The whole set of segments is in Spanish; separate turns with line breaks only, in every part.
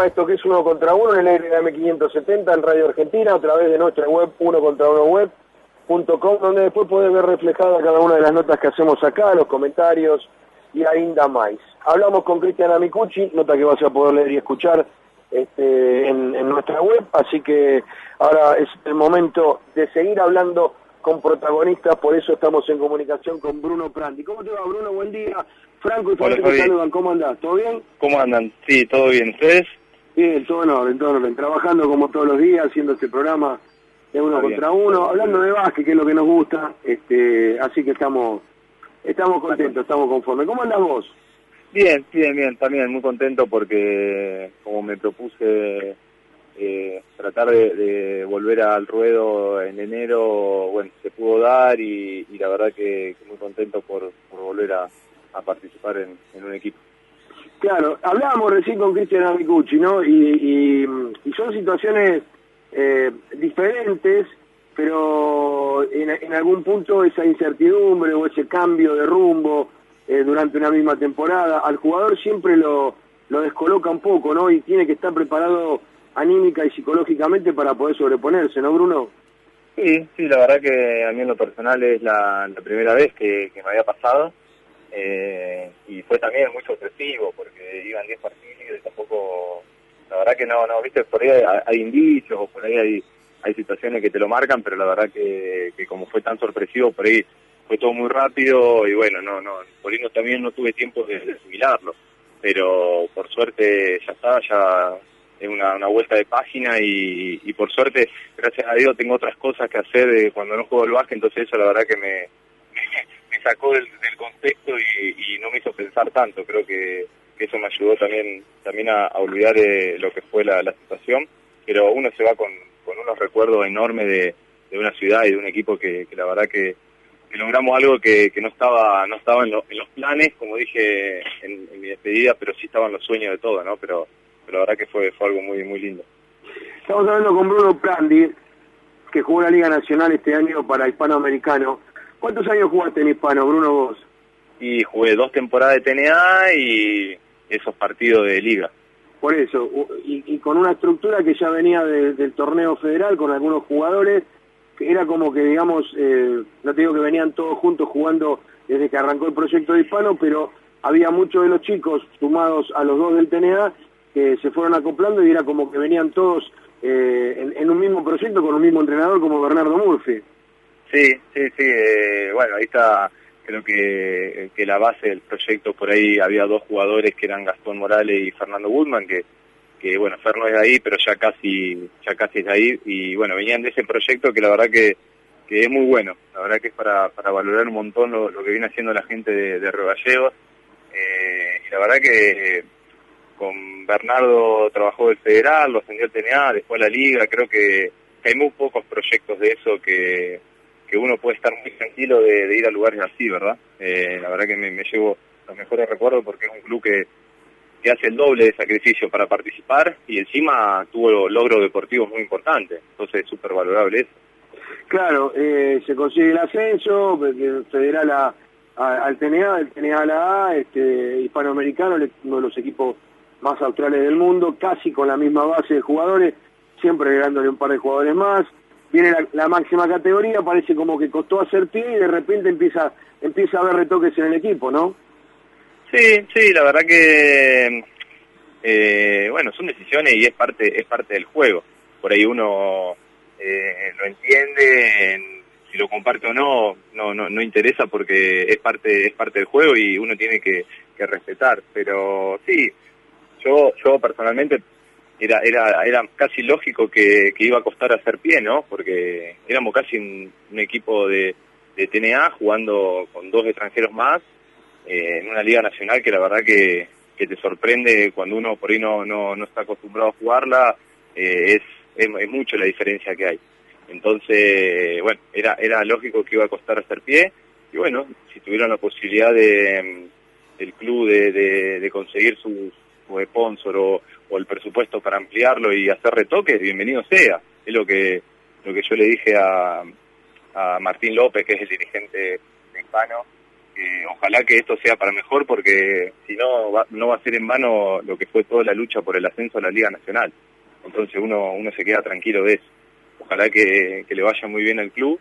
programa esto que es uno contra uno en el M570 en Radio Argentina, a través de nuestra web, uno contra uno web.com, donde después podés ver reflejada cada una de las notas que hacemos acá, los comentarios y ainda más. Hablamos con Cristian Amicucci, nota que vas a poder leer y escuchar este, en, en nuestra web, así que ahora es el momento de seguir hablando con protagonistas, por eso estamos en comunicación con Bruno Prandi. ¿Cómo te va, Bruno? Buen día. Franco y Fabián te saludan. ¿Cómo andás? ¿Todo bien?
¿Cómo andan? Sí, todo bien. ¿Ustedes?
Bien, todo en orden, todo en orden. Trabajando como todos los días, haciendo este programa de uno contra uno, hablando de básquet, que es lo que nos gusta. este Así que estamos estamos contentos, estamos conformes. ¿Cómo andás vos?
Bien, bien, bien. También muy contento porque, como me propuse eh, tratar de, volver al ruedo en enero, bueno, se pudo dar y, la verdad que, muy contento por, volver a, participar en, un equipo.
Claro, hablábamos recién con Cristian Amicucci, ¿no? Y, son situaciones eh, diferentes, pero en, algún punto esa incertidumbre o ese cambio de rumbo eh, durante una misma temporada, al jugador siempre lo, lo descoloca un poco, ¿no? Y tiene que estar preparado anímica y psicológicamente para poder sobreponerse, ¿no, Bruno?
Sí, sí, la verdad que a mí en lo personal es la, primera vez que, me había pasado eh, y fue también muy sorpresivo porque iban 10 partidos y tampoco, la verdad que no, no, viste, por ahí hay, indicios o por ahí hay, hay situaciones que te lo marcan, pero la verdad que, como fue tan sorpresivo, por ahí fue todo muy rápido y bueno, no, no, por ahí no, también no tuve tiempo de, de asimilarlo, pero por suerte ya estaba, ya es una, una vuelta de página y, por suerte, gracias a Dios, tengo otras cosas que hacer de cuando no juego el básquet, entonces eso la verdad que me, sacó del, contexto y, no me hizo pensar tanto. Creo que, eso me ayudó también también a, olvidar eh, lo que fue la, situación, pero uno se va con, con unos recuerdos enormes de, de una ciudad y de un equipo que, la verdad que, logramos algo que, que no estaba no estaba en, en los planes, como dije en, en mi despedida, pero sí estaban los sueños de todo, ¿no? Pero la verdad que fue, fue algo muy, muy lindo.
Estamos hablando con Bruno Prandi, que jugó la Liga Nacional este año para Hispanoamericano. ¿Cuántos años jugaste en Hispano, Bruno, vos?
Y jugué dos temporadas de TNA y esos partidos de Liga.
Por eso, y, con una estructura que ya venía del torneo federal con algunos jugadores, que era como que, digamos, eh, no te digo que venían todos juntos jugando desde que arrancó el proyecto de Hispano, pero había muchos de los chicos sumados a los dos del TNA que se fueron acoplando y era como que venían todos eh, en, un mismo proyecto con un mismo entrenador como Bernardo Murphy.
Sí, sí, sí. Eh, bueno, ahí está, creo que, que la base del proyecto, por ahí había dos jugadores que eran Gastón Morales y Fernando Woodman, que, que bueno, Fer no es de ahí, pero ya casi, ya casi es de ahí, y bueno, venían de ese proyecto que la verdad que, que es muy bueno, la verdad que es para, para valorar un montón lo, que viene haciendo la gente de, de eh, la verdad que con Bernardo trabajó el federal, lo ascendió el TNA, después la liga, creo que, hay muy pocos proyectos de eso que, que uno puede estar muy tranquilo de, ir a lugares así, ¿verdad? Eh, la verdad que me, llevo los mejores recuerdos porque es un club que, que hace el doble de sacrificio para participar y encima tuvo logros deportivos muy importantes, entonces es súper valorable eso.
Claro, eh, se consigue el ascenso, federal a, al TNA, el TNA a la A, este, hispanoamericano, uno de los equipos más australes del mundo, casi con la misma base de jugadores, siempre agregándole un par de jugadores más. Viene la, máxima categoría, parece como que costó hacer pie y de repente empieza, empieza a haber retoques en el equipo, ¿no?
Sí, sí, la verdad que eh, bueno, son decisiones y es parte, es parte del juego. Por ahí uno eh, lo entiende, si lo comparte o no, no, no, no interesa porque es parte, es parte del juego y uno tiene que, que respetar. Pero sí, yo, yo personalmente era, era, era casi lógico que, iba a costar hacer pie, ¿no? Porque éramos casi un, equipo de, de, TNA jugando con dos extranjeros más eh, en una liga nacional que la verdad que, que te sorprende cuando uno por ahí no, no, no está acostumbrado a jugarla, eh, es, es, mucho la diferencia que hay. Entonces, bueno, era, era lógico que iba a costar hacer pie y bueno, si tuvieron la posibilidad de el club de, de, de conseguir sus de sponsor o, el presupuesto para ampliarlo y hacer retoques, bienvenido sea. Es lo que, lo que yo le dije a, a Martín López, que es el dirigente hispano, ojalá que esto sea para mejor porque si no va, no va a ser en vano lo que fue toda la lucha por el ascenso a la Liga Nacional. Entonces uno, uno se queda tranquilo de eso. Ojalá que, le vaya muy bien al club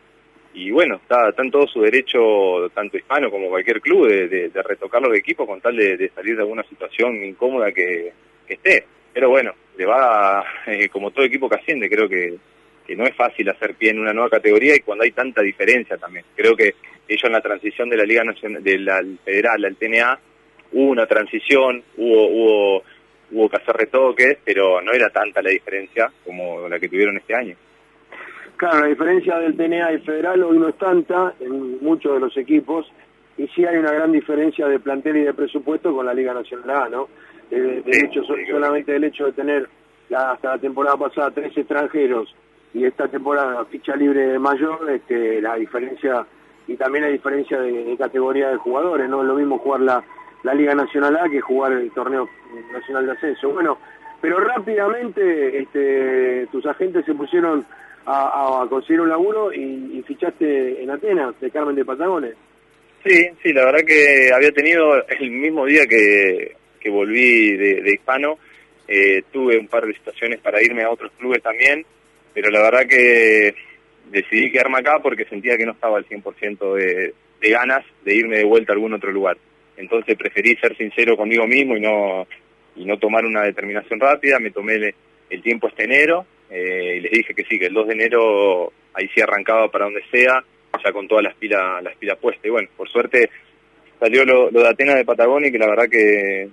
y bueno, está, en todo su derecho, tanto hispano como cualquier club, de, retocar los equipos con tal de, salir de alguna situación incómoda que, esté. Pero bueno, le va, eh, como todo equipo que asciende, creo que, no es fácil hacer pie en una nueva categoría y cuando hay tanta diferencia también. Creo que ellos en la transición de la Liga Nacional, de Federal al TNA, hubo una transición, hubo, hubo, hubo que hacer retoques, pero no era tanta la diferencia como la que tuvieron este año.
Claro, la diferencia del TNA y Federal hoy no es tanta en muchos de los equipos y sí hay una gran diferencia de plantel y de presupuesto con la Liga Nacional A, ¿no? De, hecho, solamente el hecho de tener hasta la temporada pasada tres extranjeros y esta temporada ficha libre mayor, este, la diferencia, y también la diferencia de, categoría de jugadores, no es lo mismo jugar la, la Liga Nacional A que jugar el torneo nacional de ascenso. Bueno, pero rápidamente este, tus agentes se pusieron a, conseguir un laburo y, fichaste en Atenas, de Carmen de Patagones.
Sí, sí, la verdad que había tenido el mismo día que, que volví de, hispano, eh, tuve un par de situaciones para irme a otros clubes también, pero la verdad que decidí quedarme acá porque sentía que no estaba al 100% de, de ganas de irme de vuelta a algún otro lugar. Entonces preferí ser sincero conmigo mismo y no y no tomar una determinación rápida, me tomé el, tiempo este enero eh, y les dije que sí, que el 2 de enero ahí sí arrancaba para donde sea, ya con todas las pilas las pilas puestas. Y bueno, por suerte salió lo, de Atenas de Patagonia, que la verdad que,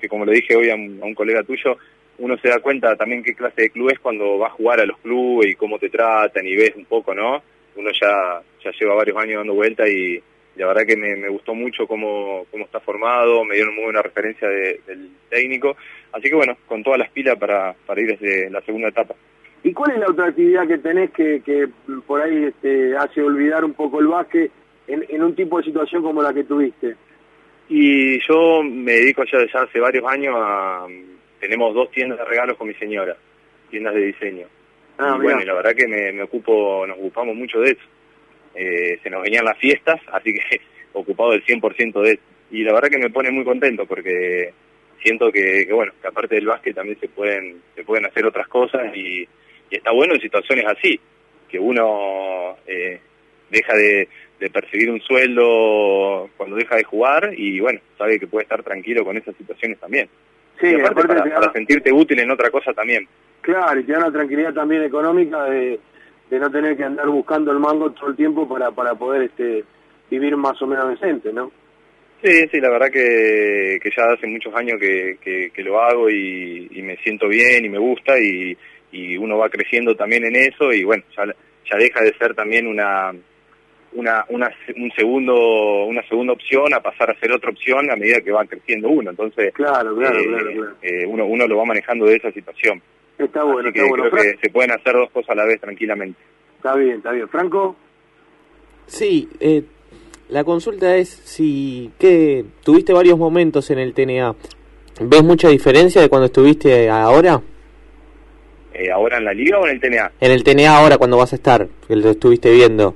que como le dije hoy a un colega tuyo, uno se da cuenta también qué clase de club es cuando va a jugar a los clubes y cómo te tratan y ves un poco, ¿no? Uno ya, ya lleva varios años dando vuelta y la verdad que me, gustó mucho cómo, cómo está formado, me dieron muy buena referencia del técnico, así que bueno, con todas las pilas para, para ir desde la segunda etapa.
¿Y cuál es la otra actividad que tenés que, que por ahí este, hace olvidar un poco el básquet en, en un tipo de situación como la que tuviste?
Y yo me dedico ya, ya hace varios años a tenemos dos tiendas de regalos con mi señora, tiendas de diseño. Ah, y bueno, la verdad que me, ocupo, nos ocupamos mucho de eso. Eh, se nos venían las fiestas, así que ocupado del 100% de eso. Y la verdad que me pone muy contento porque siento que, bueno, que aparte del básquet también se pueden, se pueden hacer otras cosas y, está bueno en situaciones así, que uno eh, deja de, de percibir un sueldo cuando deja de jugar y bueno, sabe que puede estar tranquilo con esas situaciones también. Sí, aparte, para, sentirte útil en otra cosa también.
Claro, y te da una tranquilidad también económica de, no tener que andar buscando el mango todo el tiempo para, para poder este vivir más o menos decente, ¿no?
Sí, sí, la verdad que, que ya hace muchos años que, que, lo hago y, me siento bien y me gusta y, y uno va creciendo también en eso y bueno, ya, ya deja de ser también una, una, una, un segundo, una segunda opción a pasar a ser otra opción a medida que va creciendo uno. Entonces,
claro, claro, eh,
eh, uno, uno lo va manejando de esa situación.
Está bueno,
está
bueno.
Creo que se pueden hacer dos cosas a la vez tranquilamente.
Está bien, está bien. Franco.
Sí, eh, la consulta es si que tuviste varios momentos en el TNA. ¿Ves mucha diferencia de cuando estuviste ahora?
¿Ahora en la liga o en el TNA?
En el TNA ahora cuando vas a estar, que lo estuviste viendo.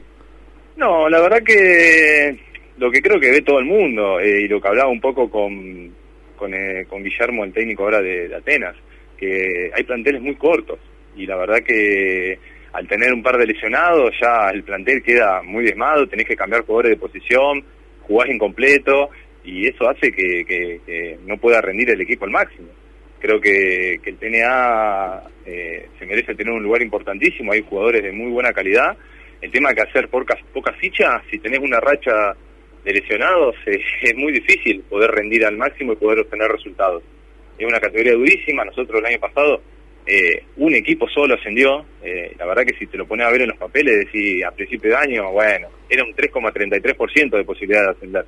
No, la verdad que lo que creo que ve todo el mundo eh, y lo que hablaba un poco con, con, eh, con Guillermo, el técnico ahora de, Atenas, que hay planteles muy cortos y la verdad que al tener un par de lesionados ya el plantel queda muy desmado, tenés que cambiar jugadores de posición, jugás incompleto y eso hace que, no pueda rendir el equipo al máximo. Creo que, el TNA eh, se merece tener un lugar importantísimo, hay jugadores de muy buena calidad. El tema que hacer pocas, pocas fichas, si tenés una racha de lesionados, es muy difícil poder rendir al máximo y poder obtener resultados. Es una categoría durísima, nosotros el año pasado eh, un equipo solo ascendió, eh, la verdad que si te lo pones a ver en los papeles, decís a principio de año, bueno, era un 3,33% de posibilidad de ascender.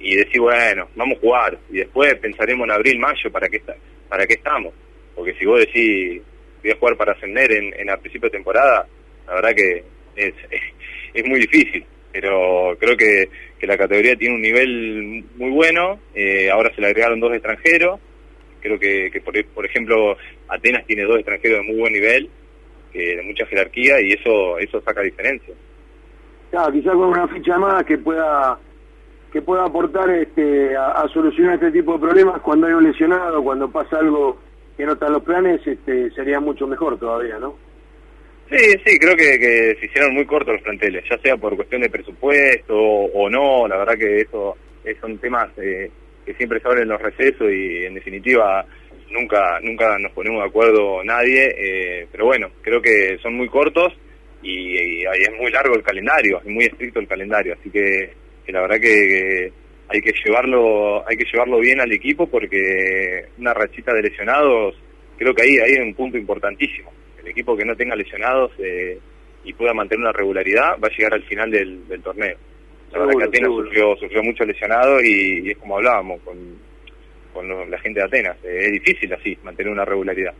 Y decís, bueno, vamos a jugar, y después pensaremos en abril, mayo, ¿para qué, está, para qué estamos? Porque si vos decís, voy a jugar para ascender en, en a principio de temporada, la verdad que es, es, muy difícil, pero creo que, que, la categoría tiene un nivel muy bueno, eh, ahora se le agregaron dos extranjeros, creo que, que por, por, ejemplo Atenas tiene dos extranjeros de muy buen nivel, de mucha jerarquía y eso eso saca diferencia.
Claro, quizás con una ficha más que pueda que pueda aportar este, a, solucionar este tipo de problemas cuando hay un lesionado, cuando pasa algo que no está en los planes, este, sería mucho mejor todavía, ¿no?
Sí, sí, creo que, se hicieron muy cortos los planteles, ya sea por cuestión de presupuesto o, no, la verdad que eso son temas eh, que siempre se hablan en los recesos y en definitiva nunca nunca nos ponemos de acuerdo nadie, eh, pero bueno, creo que son muy cortos y, ahí es muy largo el calendario, es muy estricto el calendario, así que, la verdad que, hay que llevarlo hay que llevarlo bien al equipo porque una rachita de lesionados creo que ahí, ahí hay un punto importantísimo. El equipo que no tenga lesionados eh, y pueda mantener una regularidad va a llegar al final del, torneo. La verdad que Atenas sufrió, sufrió mucho lesionado y, es como hablábamos con, con la gente de Atenas. Eh, es difícil así mantener una regularidad.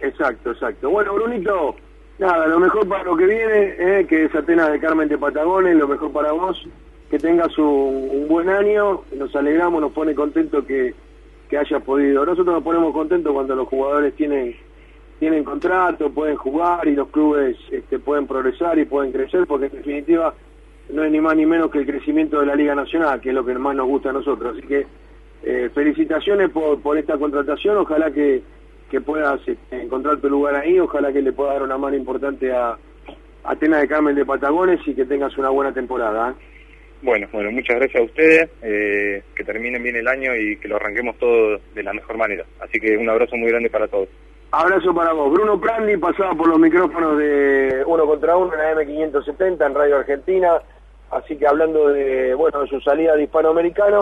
Exacto, exacto. Bueno, Brunito, Nada, lo mejor para lo que viene, eh, que es Atenas de Carmen de Patagones, lo mejor para vos, que tengas un, buen año, nos alegramos, nos pone contento que, que hayas podido. Nosotros nos ponemos contentos cuando los jugadores tienen tienen contrato, pueden jugar y los clubes este, pueden progresar y pueden crecer, porque en definitiva no es ni más ni menos que el crecimiento de la Liga Nacional, que es lo que más nos gusta a nosotros. Así que eh, felicitaciones por, por esta contratación, ojalá que que puedas este, encontrar tu lugar ahí, ojalá que le pueda dar una mano importante a Atenas de Carmen de Patagones y que tengas una buena temporada. ¿eh?
Bueno, bueno, muchas gracias a ustedes, eh, que terminen bien el año y que lo arranquemos todo de la mejor manera. Así que un abrazo muy grande para todos.
Abrazo para vos. Bruno Prandi pasaba por los micrófonos de Uno contra Uno en la M570 en Radio Argentina, así que hablando de, bueno, de su salida de hispanoamericano.